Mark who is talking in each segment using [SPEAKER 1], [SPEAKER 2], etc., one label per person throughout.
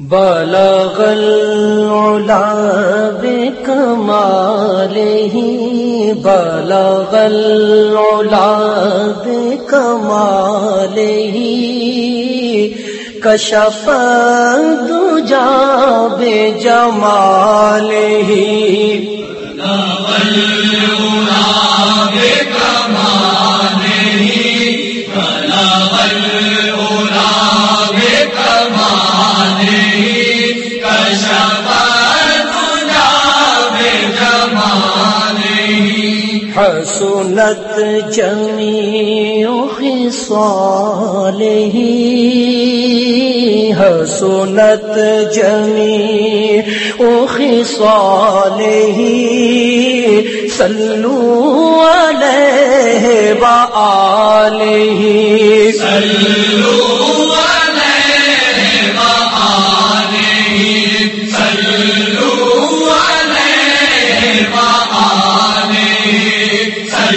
[SPEAKER 1] بلغ العلا بكماله بلغ العلا بكماله کشف الدجى بجماله حسنت جمی خصاله حسنت جميع خصاله سلو علیہ وآله سلو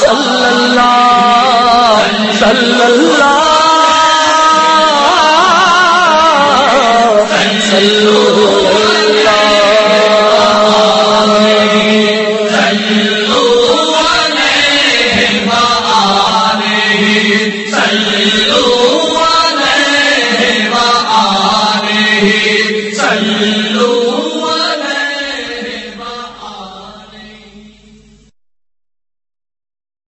[SPEAKER 1] صلى الله صلى الله